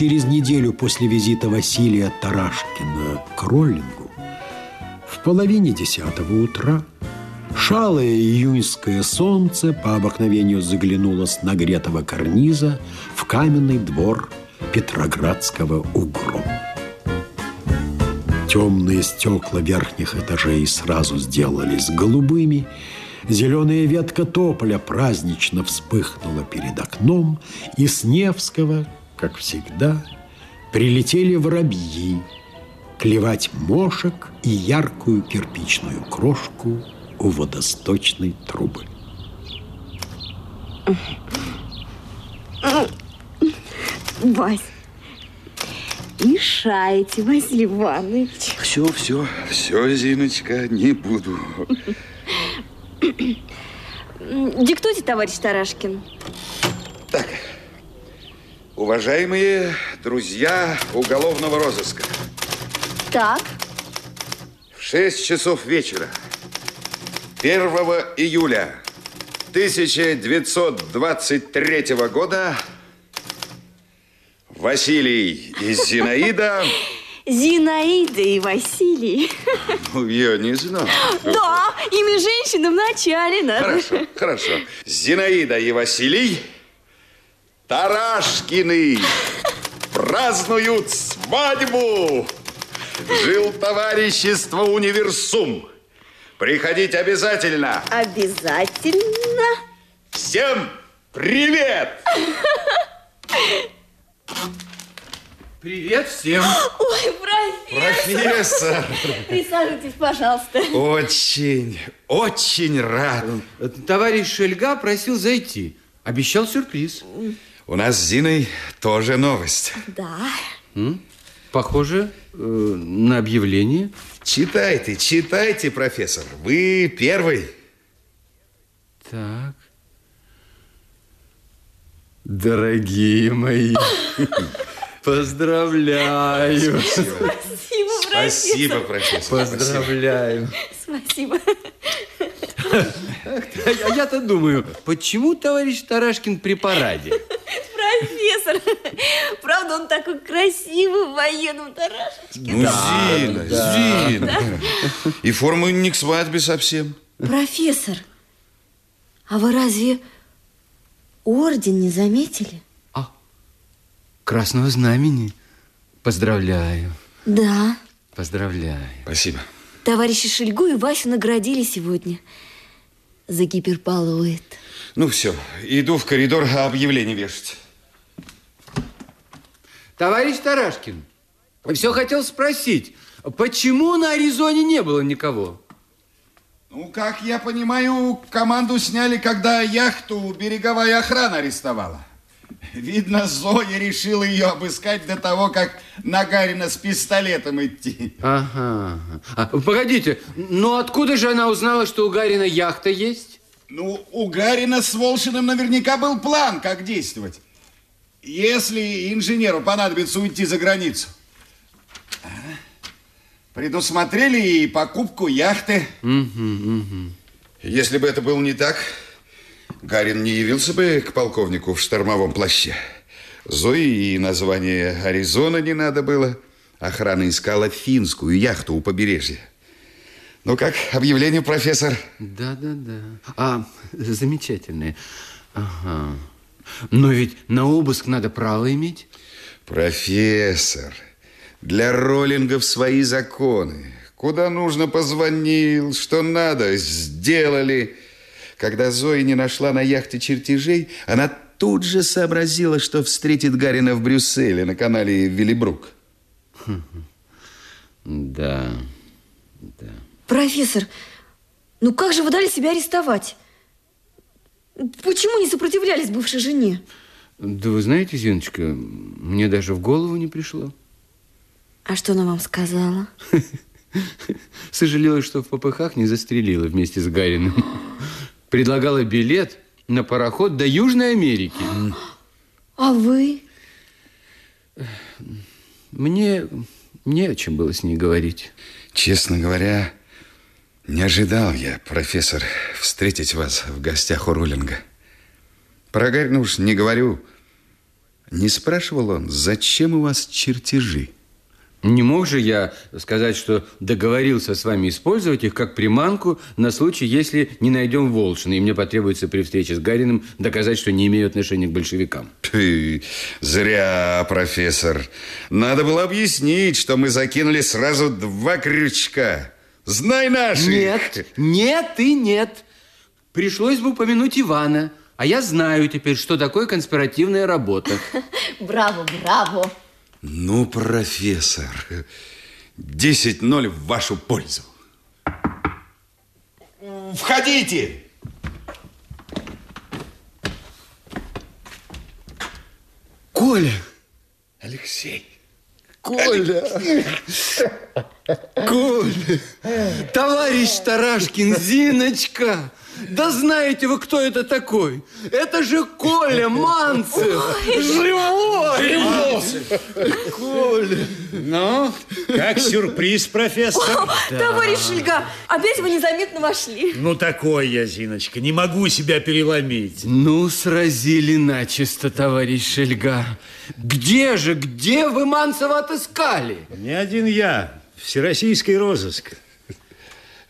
Через неделю после визита Василия Тарашкина к Роллингу в половине десятого утра шалое июньское солнце по обыкновению заглянуло с нагретого карниза в каменный двор Петроградского угру. Темные стекла верхних этажей сразу сделались голубыми, Зеленая ветка тополя празднично вспыхнула перед окном, и с Невского, как всегда, прилетели воробьи клевать мошек и яркую кирпичную крошку у водосточной трубы. Вась, мешаете, Василий Иванович. Все, все, все, Зиночка, не буду. Диктуйте, товарищ Тарашкин. Так, уважаемые друзья уголовного розыска. Так. В 6 часов вечера 1 июля 1923 года Василий и Зинаида... Зинаида и Василий. Ну, я не знаю. Да, имя женщины в начале надо. Хорошо, хорошо. Зинаида и Василий Тарашкины празднуют свадьбу. Жил товарищество Универсум. Приходить обязательно. Обязательно. Всем привет! Привет всем. Ой, профессор. Профессор. Присаживайтесь, пожалуйста. Очень, очень рад. Товарищ Шельга просил зайти. Обещал сюрприз. У нас с Зиной тоже новость. Да. М? Похоже э, на объявление. Читайте, читайте, профессор. Вы первый. Так. Дорогие мои, поздравляю. Спасибо, профессор. Спасибо, профессор. Поздравляю. Спасибо. А я-то думаю, почему товарищ Тарашкин при параде? Правда, он такой красивый в военном тарашечке. Ну, Зина, Зина. И форму не к свадьбе совсем. Профессор, а вы разве орден не заметили? Красного знамени. Поздравляю. Да. Поздравляю. Спасибо. Товарищи Шельгу и Васю наградили сегодня за гиперполоид. Ну, все, иду в коридор объявление вешать. Товарищ Тарашкин, все хотел спросить, почему на Аризоне не было никого? Ну, как я понимаю, команду сняли, когда яхту береговая охрана арестовала. Видно, Зоя решила ее обыскать до того, как Нагарина с пистолетом идти. Ага. А, погодите, но откуда же она узнала, что у Гарина яхта есть? Ну, у Гарина с Волшиным наверняка был план, как действовать. Если инженеру понадобится уйти за границу. Предусмотрели и покупку яхты. Если бы это было не так, Гарин не явился бы к полковнику в штормовом плаще. Зои и название Аризона не надо было. Охрана искала финскую яхту у побережья. Ну как, объявление, профессор? Да, да, да. А, замечательное. Ага. Но ведь на обыск надо право иметь. Профессор, для роллингов свои законы. Куда нужно позвонил, что надо, сделали. Когда Зоя не нашла на яхте чертежей, она тут же сообразила, что встретит Гарина в Брюсселе на канале Виллибрук. Да, да. Профессор, ну как же вы дали себя арестовать? Почему не сопротивлялись бывшей жене? Да вы знаете, Зиночка, мне даже в голову не пришло. А что она вам сказала? Сожалела, что в попыхах не застрелила вместе с Гариным. Предлагала билет на пароход до Южной Америки. А вы? Мне не о чем было с ней говорить. Честно говоря, не ожидал я, профессор, встретить вас в гостях у Роллинга. Про Гарина уж не говорю. Не спрашивал он, зачем у вас чертежи? Не мог же я сказать, что договорился с вами использовать их как приманку на случай, если не найдем Волшина, и мне потребуется при встрече с Гариным доказать, что не имею отношения к большевикам. Ты, зря, профессор. Надо было объяснить, что мы закинули сразу два крючка. Знай наши. Нет, нет и нет. Пришлось бы упомянуть Ивана, а я знаю теперь, что такое конспиративная работа. Браво, браво. Ну, профессор, 10-0 в вашу пользу. Входите! Коля! Алексей. Коля! Коля! Товарищ Тарашкин, Зиночка! Да знаете вы, кто это такой? Это же Коля Манцев! Живой! Коля! Ну, как сюрприз, профессор? Товарищ Шельга, опять вы незаметно вошли. Ну, такой я, Зиночка, не могу себя переломить. Ну, сразили начисто, товарищ Шельга. Где же, где вы Манцева отыскали? Не один я, всероссийский розыск.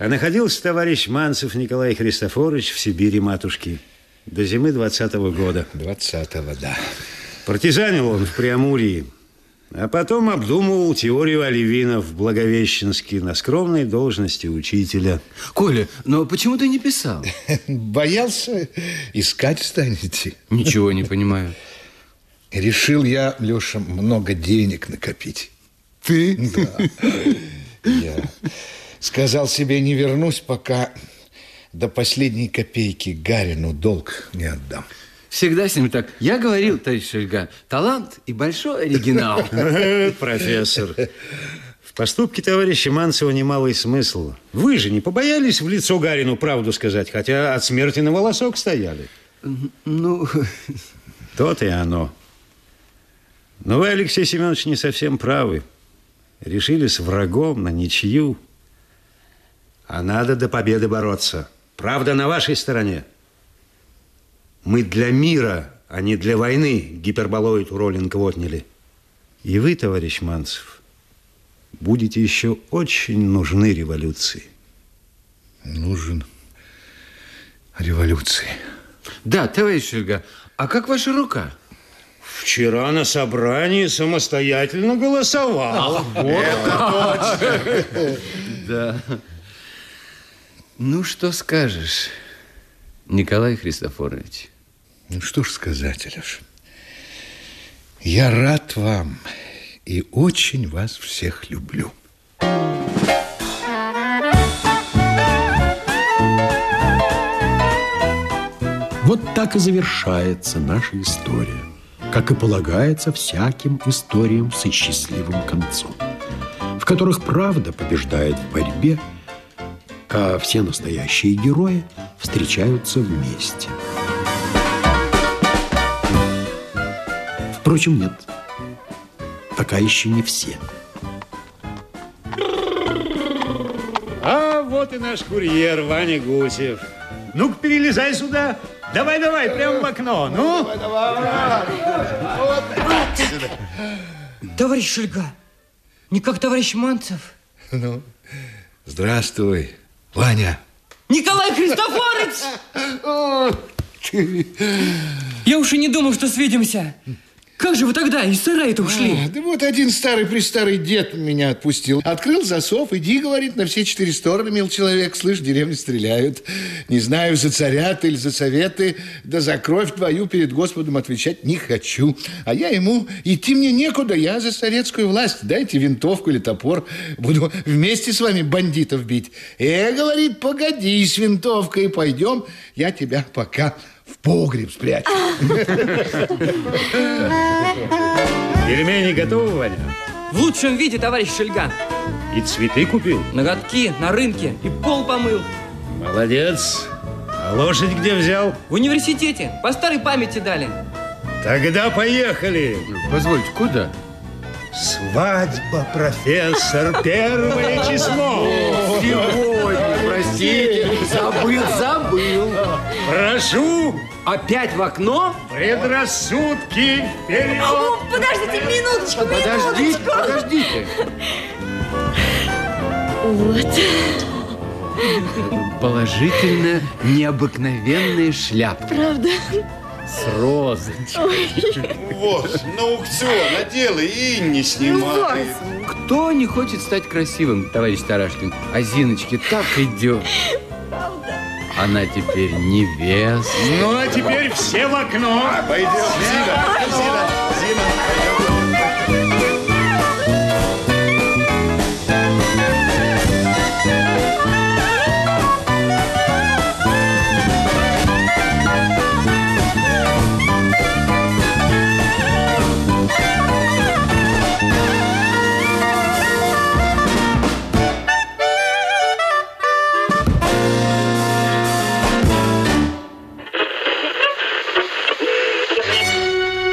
А находился товарищ Манцев Николай Христофорович в Сибири матушки до зимы 20-го года. 20-го, да. Партизанил он в Преамурье, а потом обдумывал теорию оливина в Благовещенске на скромной должности учителя. Коля, но почему ты не писал? Боялся, искать станете. Ничего не понимаю. Решил я, Леша, много денег накопить. Ты? Да. Я сказал себе, не вернусь, пока до последней копейки Гарину долг не отдам. Всегда с ним так. Я говорил, товарищ Шельга, талант и большой оригинал. Профессор, в поступке товарища Манцева немалый смысл. Вы же не побоялись в лицо Гарину правду сказать, хотя от смерти на волосок стояли. Ну, То-то и оно. Но вы, Алексей Семенович, не совсем правы. Решили с врагом на ничью. А надо до победы бороться. Правда на вашей стороне. Мы для мира, а не для войны гиперболоид у Роллинга отняли. И вы, товарищ Манцев, будете еще очень нужны революции. Нужен революции. да, товарищ Шельга, а как ваша рука? Вчера на собрании самостоятельно голосовал. Да. Ну, что скажешь, Николай Христофорович? Ну, что ж сказать, Алеша. Я рад вам и очень вас всех люблю. Вот так и завершается наша история, как и полагается всяким историям с счастливым концом, в которых правда побеждает в борьбе, а все настоящие герои встречаются вместе. Впрочем, нет, пока еще не все. А вот и наш курьер Ваня Гусев. Ну-ка, перелезай сюда. Давай, давай, прямо в окно. Ну, Товарищ Шельга, не как товарищ Манцев. Ну, здравствуй, Ваня. Николай Христофорович! Я уж и не думал, что свидимся. Как же вы тогда из сарая-то ушли? А, да вот один старый-престарый дед меня отпустил. Открыл засов, иди, говорит, на все четыре стороны, мил человек. Слышь, в деревне стреляют. Не знаю, за царя ты или за советы, да за кровь твою перед Господом отвечать не хочу. А я ему, идти мне некуда, я за советскую власть. Дайте винтовку или топор, буду вместе с вами бандитов бить. Э, говорит, погоди с винтовкой, пойдем, я тебя пока в погреб спрячу. пельмени готовы, Ваня? В лучшем виде, товарищ Шельга. И цветы купил? Ноготки на рынке и пол помыл. Молодец. А лошадь где взял? В университете. По старой памяти дали. Тогда поехали. Позвольте, куда? Свадьба, профессор, первое число. Сегодня, простите, забыл. Прошу. Опять в окно? Предрассудки вперед! О, подождите минуточку, Подождите, минуточку. подождите. Вот. Положительно необыкновенная шляпка. Правда? С розочкой. Вот, на аукцион одела и не Ну, снимает. Кто не хочет стать красивым, товарищ Тарашкин? А Зиночке так идет. Она теперь невеста. Ну, а теперь все в окно. Пойдем, Зина, Зина,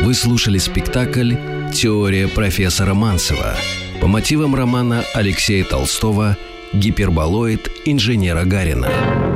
Вы слушали спектакль «Теория профессора Манцева» по мотивам романа Алексея Толстого «Гиперболоид инженера Гарина».